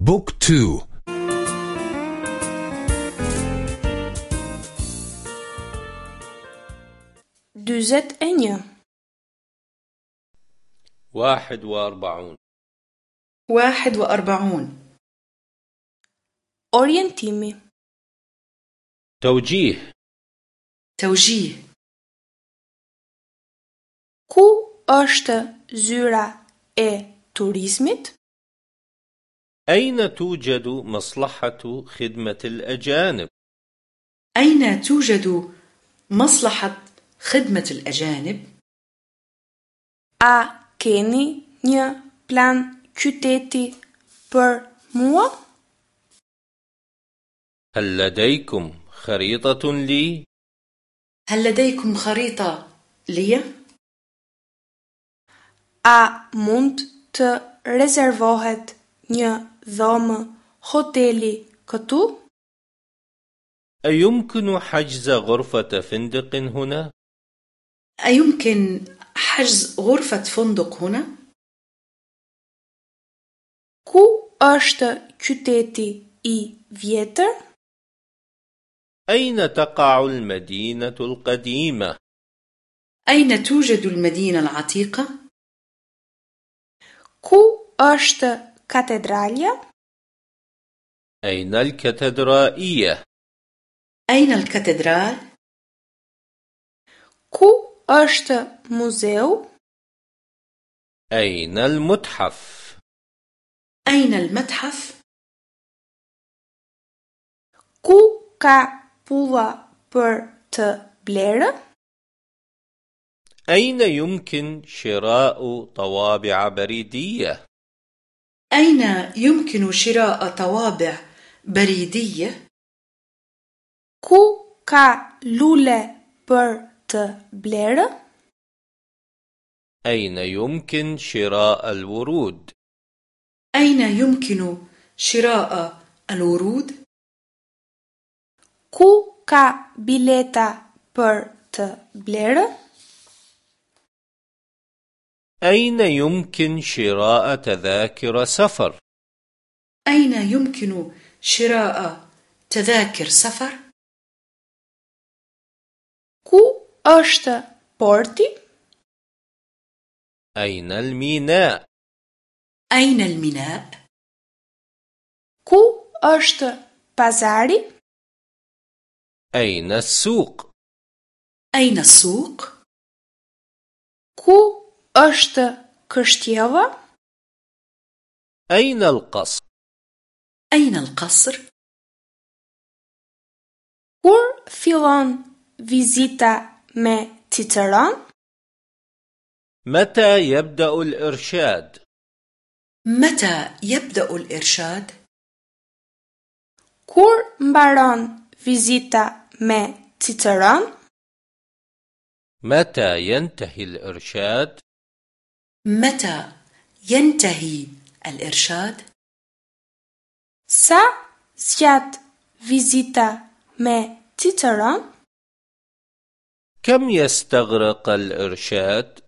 بوك تو. دوزت أنيا واحد وأربعون. واحد وأربعون. أورينتيمي. توجيه. توجيه. Ku është zyra e turizmit? أين توجد مصلحة خدمة الأجانب؟ أين توجد مصلحة خدمة الأجانب؟ A keni një plan qyteti për mua? هل لديكم خريطة لي؟ هل لديكم خريطة لي؟ A mund të rezervohet një dhomë hoteli këtu? أيمكن حجز غرفة فندق هنا؟ أيمكن حجز غرفة فندق هنا؟ Ku është qyteti i vjetër? أين تقع المدينة القديمة؟ أين توجد المدينة العتيقة؟ Ku është katedralja? أين الكاتدرائية؟ أين الكاتدرال؟ Ku është muzeu? أين المتحف؟ أين المتحف؟ Ku ka pulla për të blerë? أين يمكن شراء طوابع بريدية؟ أين يمكن شراء طوابع بريدية؟ Ku ka lule për të blerë? أين يمكن شراء الورود؟ أين يمكن شراء الورود؟ Ku ka bileta për të blerë? أين يمكن شراء تذاكر سفر؟ أين يمكن شراء تذاكر سفر؟ Ku është porti? أين الميناء؟ أين الميناء؟ Ku është pazari? أين السوق؟ أين السوق؟ Ku është kështjella? أين القصر؟ أين القصر؟ Kur fillon vizita me Cicëron? متى يبدأ الإرشاد؟ متى يبدأ الإرشاد؟ Kur mbaron vizita me Cicëron? متى ينتهي الإرشاد؟ متى ينتهي الإرشاد؟ Sa zgjat vizita me Cicëron? كم يستغرق الإرشاد؟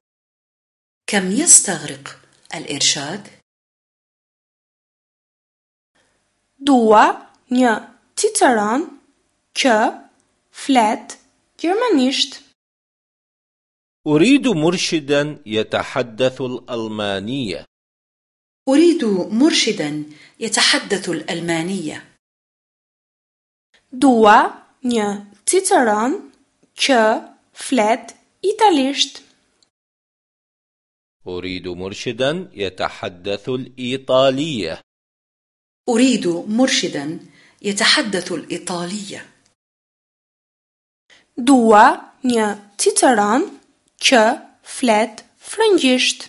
كم يستغرق الإرشاد؟ Dua një Cicëron që flet gjermanisht. أريد مرشدا يتحدث الألمانية أريد مرشدا يتحدث الألمانية Dua një Cicëron që flet italisht. أريد مرشدا يتحدث الإيطالية أريد مرشدا يتحدث الإيطالية Dua një Cicëron që flet frëngjisht.